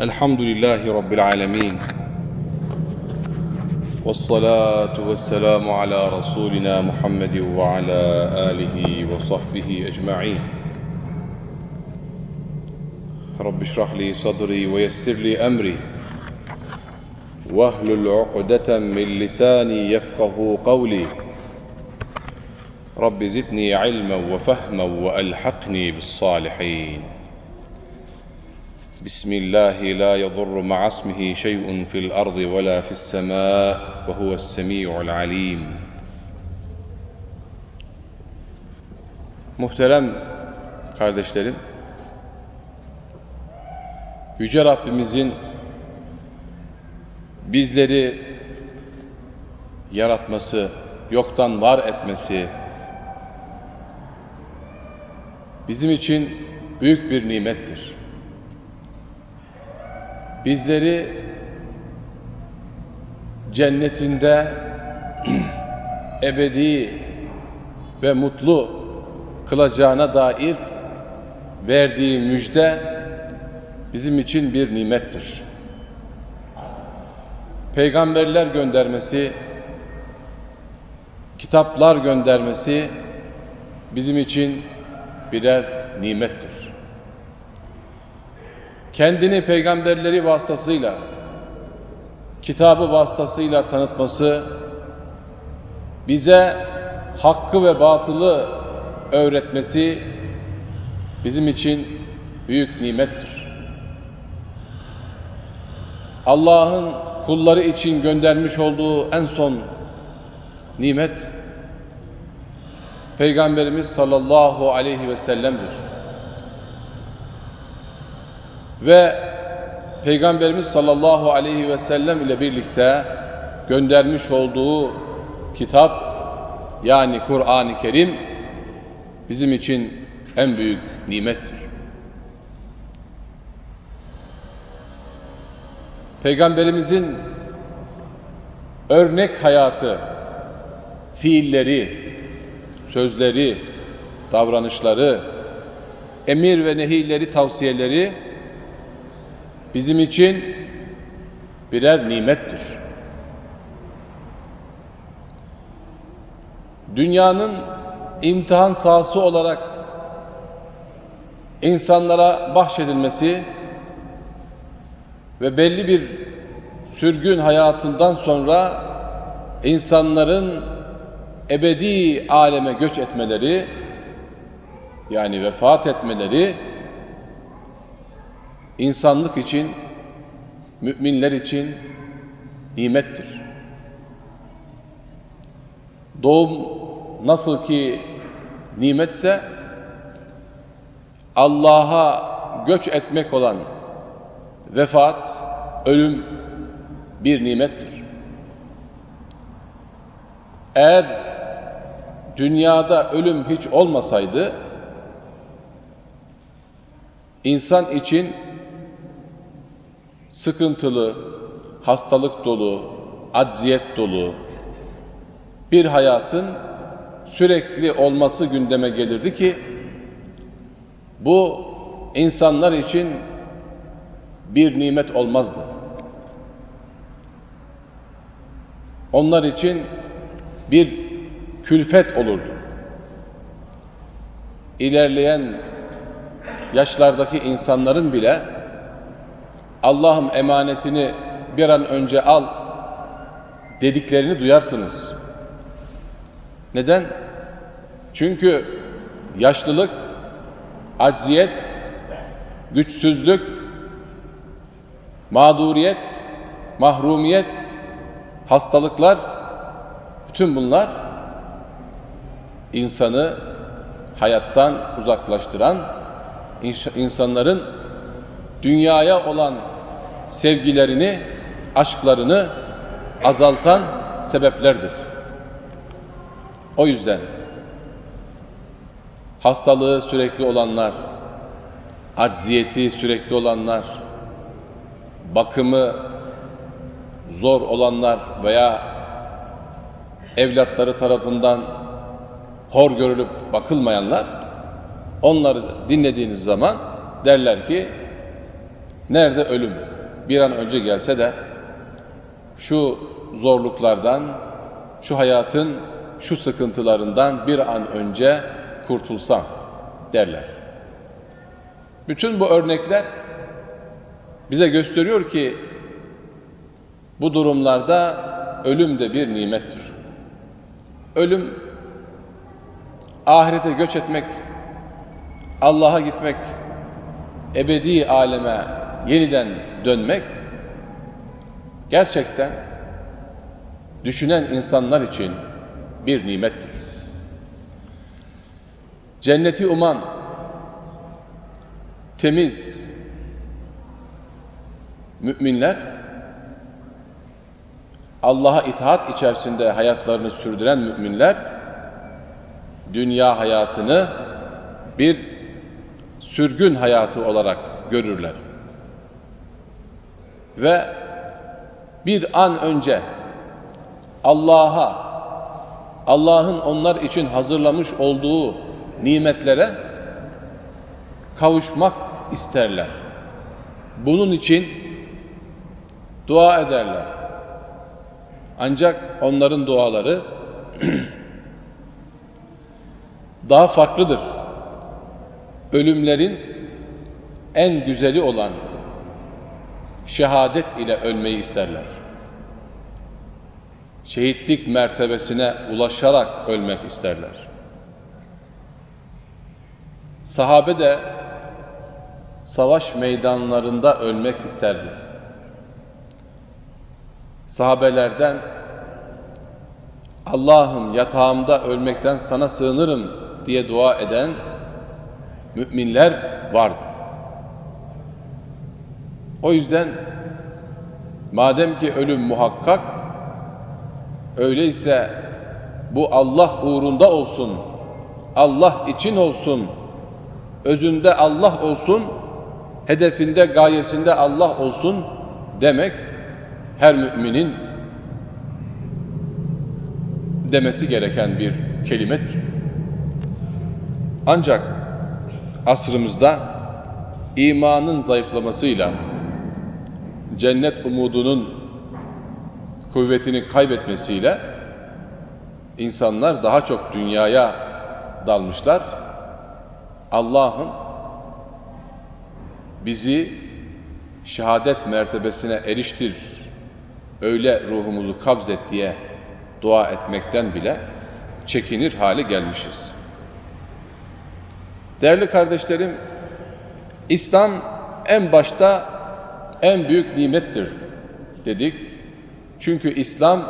الحمد لله رب العالمين والصلاة والسلام على رسولنا محمد وعلى آله وصحبه أجمعين. رب اشرح لي صدري ويسر لي أمري. واهلل عقدة من لساني يفقه قولي. رب زدني علما وفهما وألحقني بالصالحين. بسم الله لا يضر مع اسمه شيء في الأرض ولا في السماء وهو السميع العليم Muhterem kardeşlerim, Yüce Rabbimizin bizleri yaratması, yoktan var etmesi bizim için büyük bir nimettir. Bizleri cennetinde ebedi ve mutlu kılacağına dair verdiği müjde bizim için bir nimettir. Peygamberler göndermesi, kitaplar göndermesi bizim için birer nimettir. Kendini peygamberleri vasıtasıyla, kitabı vasıtasıyla tanıtması, bize hakkı ve batılı öğretmesi bizim için büyük nimettir. Allah'ın kulları için göndermiş olduğu en son nimet Peygamberimiz sallallahu aleyhi ve sellem'dir. Ve Peygamberimiz sallallahu aleyhi ve sellem ile birlikte göndermiş olduğu kitap yani Kur'an-ı Kerim bizim için en büyük nimettir. Peygamberimizin örnek hayatı, fiilleri, sözleri, davranışları, emir ve nehirleri, tavsiyeleri bizim için birer nimettir. Dünyanın imtihan sahası olarak insanlara bahşedilmesi ve belli bir sürgün hayatından sonra insanların ebedi aleme göç etmeleri yani vefat etmeleri insanlık için müminler için nimettir. Doğum nasıl ki nimetse Allah'a göç etmek olan vefat, ölüm bir nimettir. Eğer dünyada ölüm hiç olmasaydı insan için sıkıntılı, hastalık dolu, acziyet dolu bir hayatın sürekli olması gündeme gelirdi ki bu insanlar için bir nimet olmazdı. Onlar için bir külfet olurdu. İlerleyen yaşlardaki insanların bile Allah'ım emanetini bir an önce al dediklerini duyarsınız. Neden? Çünkü yaşlılık, acziyet, güçsüzlük, mağduriyet, mahrumiyet, hastalıklar, bütün bunlar insanı hayattan uzaklaştıran, insanların dünyaya olan sevgilerini, aşklarını azaltan sebeplerdir. O yüzden hastalığı sürekli olanlar, acziyeti sürekli olanlar, bakımı zor olanlar veya evlatları tarafından hor görülüp bakılmayanlar onları dinlediğiniz zaman derler ki Nerede ölüm? Bir an önce gelse de şu zorluklardan, şu hayatın şu sıkıntılarından bir an önce kurtulsam derler. Bütün bu örnekler bize gösteriyor ki bu durumlarda ölüm de bir nimettir. Ölüm ahirete göç etmek, Allah'a gitmek, ebedi aleme yeniden dönmek gerçekten düşünen insanlar için bir nimettir. Cenneti uman, temiz müminler Allah'a itaat içerisinde hayatlarını sürdüren müminler dünya hayatını bir sürgün hayatı olarak görürler. Ve bir an önce Allah'a Allah'ın onlar için hazırlamış olduğu nimetlere kavuşmak isterler. Bunun için dua ederler. Ancak onların duaları daha farklıdır. Ölümlerin en güzeli olan şehadet ile ölmeyi isterler. Şehitlik mertebesine ulaşarak ölmek isterler. Sahabe de savaş meydanlarında ölmek isterdi. Sahabelerden Allah'ım yatağımda ölmekten sana sığınırım diye dua eden müminler vardı. O yüzden madem ki ölüm muhakkak öyleyse bu Allah uğrunda olsun, Allah için olsun, özünde Allah olsun, hedefinde, gayesinde Allah olsun demek her müminin demesi gereken bir kelimedir. Ancak asrımızda imanın zayıflamasıyla cennet umudunun kuvvetini kaybetmesiyle insanlar daha çok dünyaya dalmışlar. Allah'ın bizi şehadet mertebesine eriştir, öyle ruhumuzu kabzet diye dua etmekten bile çekinir hale gelmişiz. Değerli kardeşlerim, İslam en başta en büyük nimettir dedik. Çünkü İslam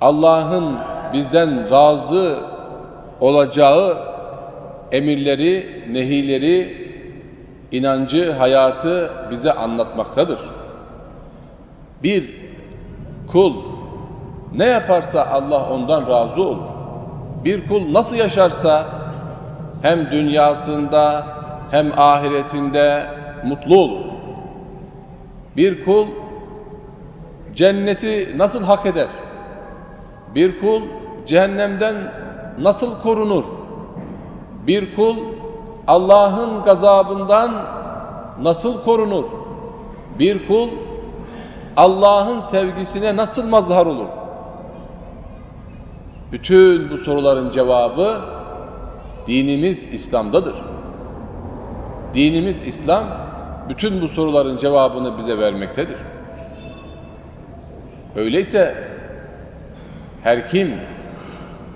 Allah'ın bizden razı olacağı emirleri, nehileri, inancı, hayatı bize anlatmaktadır. Bir kul ne yaparsa Allah ondan razı olur. Bir kul nasıl yaşarsa hem dünyasında hem ahiretinde mutlu olur. Bir kul cenneti nasıl hak eder? Bir kul cehennemden nasıl korunur? Bir kul Allah'ın gazabından nasıl korunur? Bir kul Allah'ın sevgisine nasıl mazhar olur? Bütün bu soruların cevabı dinimiz İslam'dadır. Dinimiz İslam bütün bu soruların cevabını bize vermektedir. Öyleyse her kim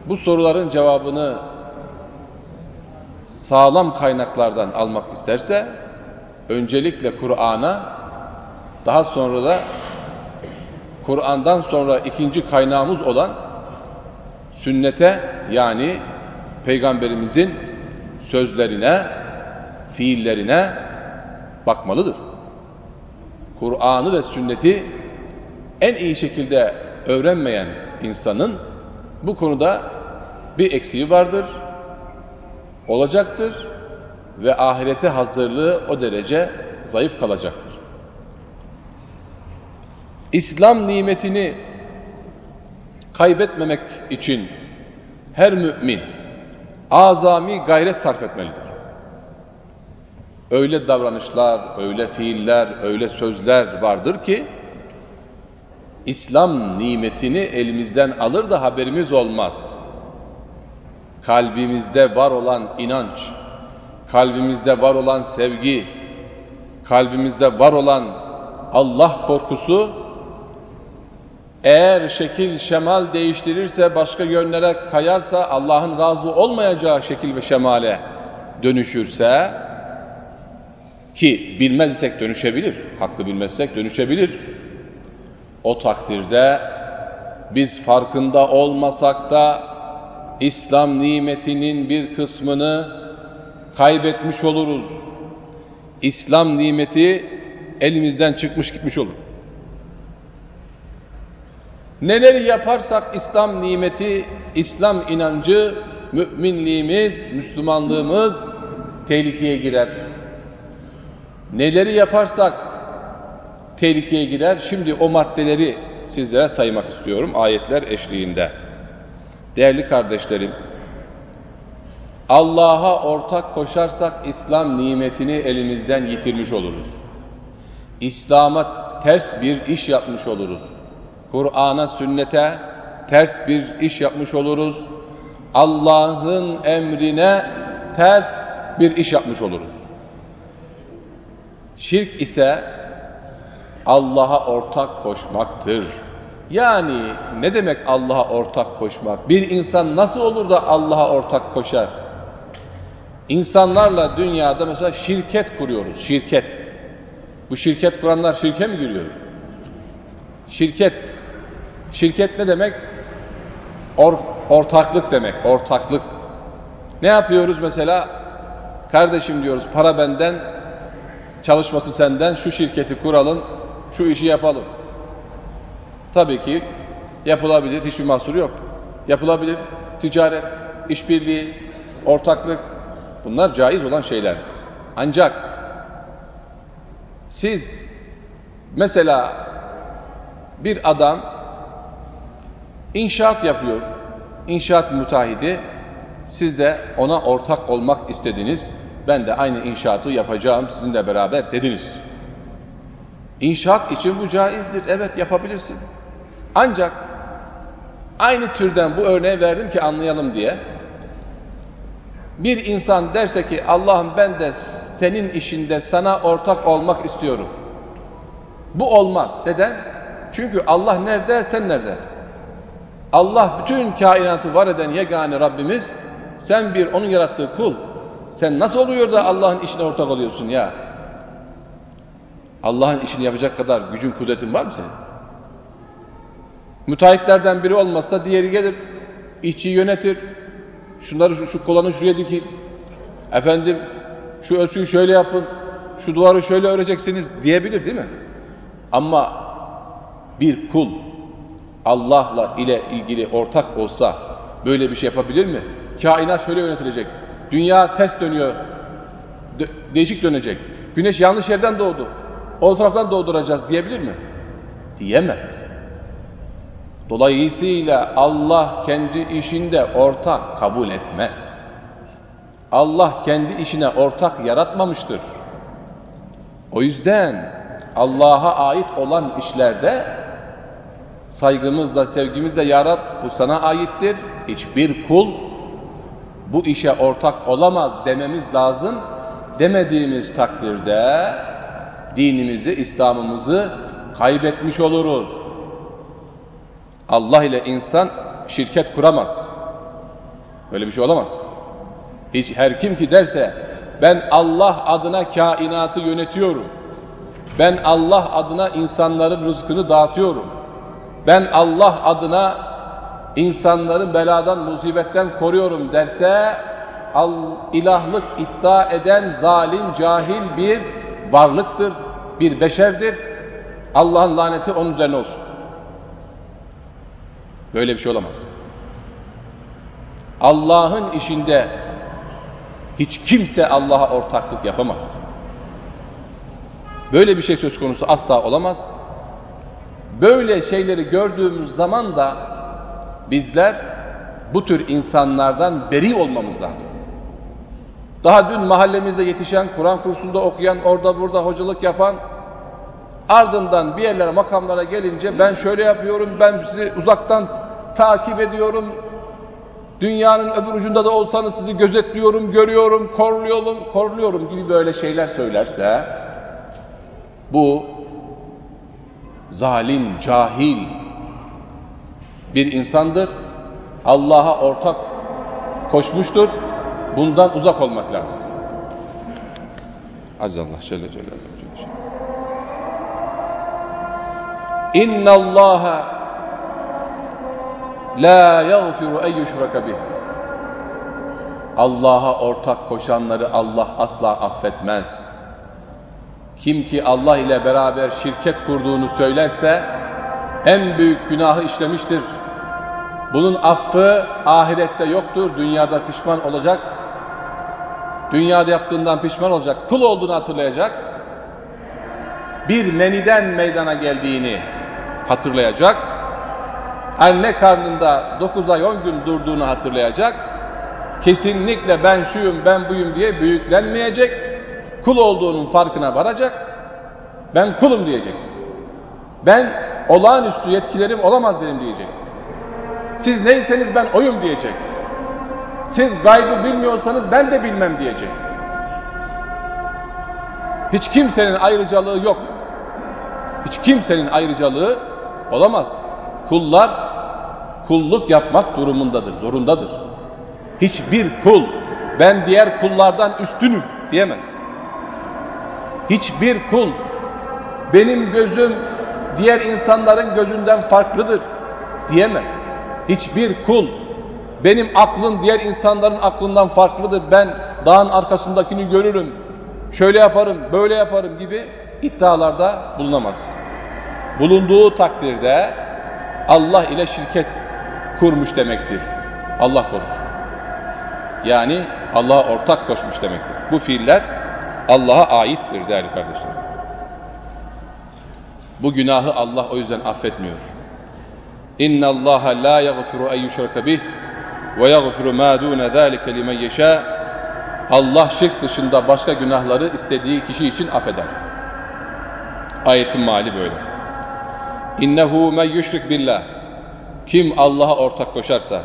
bu soruların cevabını sağlam kaynaklardan almak isterse öncelikle Kur'an'a daha sonra da Kur'an'dan sonra ikinci kaynağımız olan sünnete yani peygamberimizin sözlerine, fiillerine bakmalıdır. Kur'an'ı ve sünneti en iyi şekilde öğrenmeyen insanın bu konuda bir eksiği vardır, olacaktır ve ahirete hazırlığı o derece zayıf kalacaktır. İslam nimetini kaybetmemek için her mümin azami gayret sarf etmelidir. Öyle davranışlar, öyle fiiller, öyle sözler vardır ki İslam nimetini elimizden alır da haberimiz olmaz. Kalbimizde var olan inanç, kalbimizde var olan sevgi, kalbimizde var olan Allah korkusu eğer şekil şemal değiştirirse, başka yönlere kayarsa, Allah'ın razı olmayacağı şekil ve şemale dönüşürse ki bilmez isek dönüşebilir, hakkı bilmezsek dönüşebilir. O takdirde biz farkında olmasak da İslam nimetinin bir kısmını kaybetmiş oluruz. İslam nimeti elimizden çıkmış gitmiş olur. Neleri yaparsak İslam nimeti, İslam inancı, müminliğimiz, Müslümanlığımız tehlikeye girer. Neleri yaparsak tehlikeye girer. Şimdi o maddeleri sizlere saymak istiyorum ayetler eşliğinde. Değerli kardeşlerim, Allah'a ortak koşarsak İslam nimetini elimizden yitirmiş oluruz. İslam'a ters bir iş yapmış oluruz. Kur'an'a, sünnete ters bir iş yapmış oluruz. Allah'ın emrine ters bir iş yapmış oluruz. Şirk ise Allah'a ortak koşmaktır. Yani ne demek Allah'a ortak koşmak? Bir insan nasıl olur da Allah'a ortak koşar? İnsanlarla dünyada mesela şirket kuruyoruz, şirket. Bu şirket kuranlar şirke mi giriyor? Şirket, şirket ne demek? Or, ortaklık demek, ortaklık. Ne yapıyoruz mesela? Kardeşim diyoruz, para benden, çalışması senden, şu şirketi kuralım, şu işi yapalım. Tabii ki yapılabilir, hiçbir mahsuru yok. Yapılabilir, ticaret, işbirliği, ortaklık, bunlar caiz olan şeylerdir. Ancak siz mesela bir adam inşaat yapıyor, inşaat müteahhidi, siz de ona ortak olmak istediniz, ben de aynı inşaatı yapacağım sizinle beraber dediniz. İnşaat için bu caizdir, evet yapabilirsin. Ancak aynı türden bu örneği verdim ki anlayalım diye. Bir insan derse ki Allah'ım ben de senin işinde sana ortak olmak istiyorum. Bu olmaz. Neden? Çünkü Allah nerede, sen nerede? Allah bütün kainatı var eden yegane Rabbimiz, sen bir onun yarattığı kul. Sen nasıl oluyor da Allah'ın işine ortak oluyorsun ya? Allah'ın işini yapacak kadar gücün, kudretin var mı senin? Müteahhitlerden biri olmazsa diğeri gelir, işçiyi yönetir. Şunları şu, şu kolanı şuraya dikin. Efendim şu ölçüyü şöyle yapın. Şu duvarı şöyle öreceksiniz diyebilir değil mi? Ama bir kul Allah'la ile ilgili ortak olsa böyle bir şey yapabilir mi? Kainat şöyle yönetilecek. Dünya ters dönüyor. De değişik dönecek. Güneş yanlış yerden doğdu. O taraftan doğduracağız diyebilir mi? Diyemez. Dolayısıyla Allah kendi işinde ortak kabul etmez. Allah kendi işine ortak yaratmamıştır. O yüzden Allah'a ait olan işlerde saygımızla, sevgimizle Ya Rab bu sana aittir. Hiçbir kul bu işe ortak olamaz dememiz lazım. Demediğimiz takdirde dinimizi, İslam'ımızı kaybetmiş oluruz. Allah ile insan şirket kuramaz. Böyle bir şey olamaz. Hiç her kim ki derse ben Allah adına kainatı yönetiyorum. Ben Allah adına insanların rızkını dağıtıyorum. Ben Allah adına insanların beladan, musibetten koruyorum derse ilahlık iddia eden zalim, cahil bir varlıktır, bir beşerdir. Allah'ın laneti onun üzerine olsun. Böyle bir şey olamaz. Allah'ın işinde hiç kimse Allah'a ortaklık yapamaz. Böyle bir şey söz konusu asla olamaz. Böyle şeyleri gördüğümüz zaman da bizler bu tür insanlardan beri olmamız lazım. Daha dün mahallemizde yetişen, Kur'an kursunda okuyan, orada burada hocalık yapan, ardından bir yerlere makamlara gelince ben şöyle yapıyorum, ben sizi uzaktan takip ediyorum, dünyanın öbür ucunda da olsanız sizi gözetliyorum, görüyorum, korluyorum, korluyorum gibi böyle şeyler söylerse, bu zalim, cahil bir insandır. Allah'a ortak koşmuştur. Bundan uzak olmak lazım. Aziz Allah Celle Celaluhu. İnna Allaha la yaghfiru en yushraka bih. Allah'a ortak koşanları Allah asla affetmez. Kim ki Allah ile beraber şirket kurduğunu söylerse en büyük günahı işlemiştir. Bunun affı ahirette yoktur. Dünyada pişman olacak. Dünyada yaptığından pişman olacak. Kul olduğunu hatırlayacak. Bir meniden meydana geldiğini hatırlayacak. Anne karnında 9 ay 10 gün durduğunu hatırlayacak. Kesinlikle ben şuyum ben buyum diye büyüklenmeyecek. Kul olduğunun farkına varacak. Ben kulum diyecek. Ben olağanüstü yetkilerim olamaz benim diyecek. Siz neyseniz ben oyum diyecek. Siz gaybı bilmiyorsanız ben de bilmem diyecek. Hiç kimsenin ayrıcalığı yok. Hiç kimsenin ayrıcalığı olamaz. Kullar kulluk yapmak durumundadır, zorundadır. Hiçbir kul ben diğer kullardan üstünüm diyemez. Hiçbir kul benim gözüm diğer insanların gözünden farklıdır diyemez. Hiçbir kul benim aklım diğer insanların aklından farklıdır. Ben dağın arkasındakini görürüm. Şöyle yaparım, böyle yaparım gibi iddialarda bulunamaz. Bulunduğu takdirde Allah ile şirket kurmuş demektir. Allah korusun. Yani Allah'a ortak koşmuş demektir. Bu fiiller Allah'a aittir değerli kardeşlerim. Bu günahı Allah o yüzden affetmiyor. İnna Allah la yaghfiru en yushraka bih ve yaghfiru ma dun zalika limen yasha. Allah şirk dışında başka günahları istediği kişi için affeder. Ayetin mali böyle. İnnehu men yushrik billah. Kim Allah'a ortak koşarsa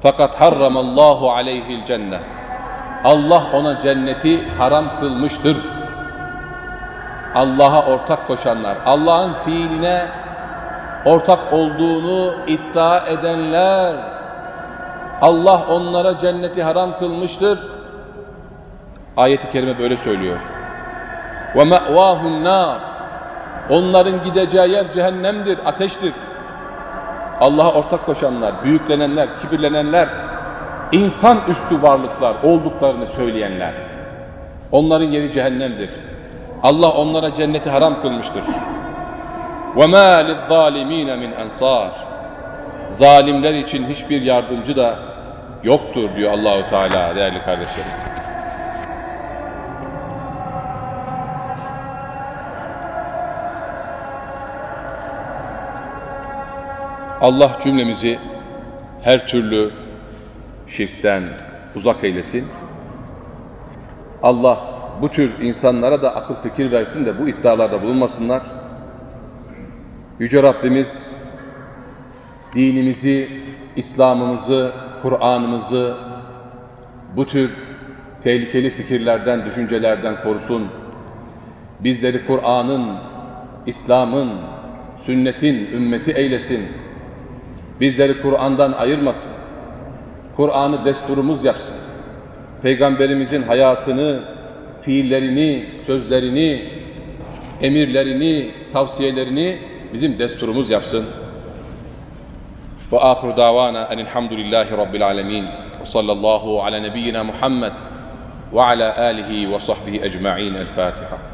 fakat harramallahu aleyhil cennet. Allah ona cenneti haram kılmıştır. Allah'a ortak koşanlar, Allah'ın fiiline ortak olduğunu iddia edenler, Allah onlara cenneti haram kılmıştır. Ayet-i kerime böyle söylüyor. Ve me'vahun nar. Onların gideceği yer cehennemdir, ateştir. Allah'a ortak koşanlar, büyüklenenler, kibirlenenler, insan üstü varlıklar olduklarını söyleyenler. Onların yeri cehennemdir. Allah onlara cenneti haram kılmıştır. وَمَا لِلظَّالِم۪ينَ مِنْ اَنْصَارٍ Zalimler için hiçbir yardımcı da yoktur diyor Allahu Teala değerli kardeşlerim. Allah cümlemizi her türlü şirkten uzak eylesin. Allah bu tür insanlara da akıl fikir versin de bu iddialarda bulunmasınlar. Yüce Rabbimiz dinimizi, İslam'ımızı, Kur'an'ımızı bu tür tehlikeli fikirlerden, düşüncelerden korusun. Bizleri Kur'an'ın, İslam'ın, sünnetin ümmeti eylesin. Bizleri Kur'an'dan ayırmasın. Kur'an'ı desturumuz yapsın. Peygamberimizin hayatını, fiillerini, sözlerini, emirlerini, tavsiyelerini bizim desturumuz yapsın. Ve ahir davana enilhamdülillahi rabbil alemin. Ve sallallahu ala nebiyyina Muhammed ve ala alihi ve sahbihi ecma'in. El Fatiha.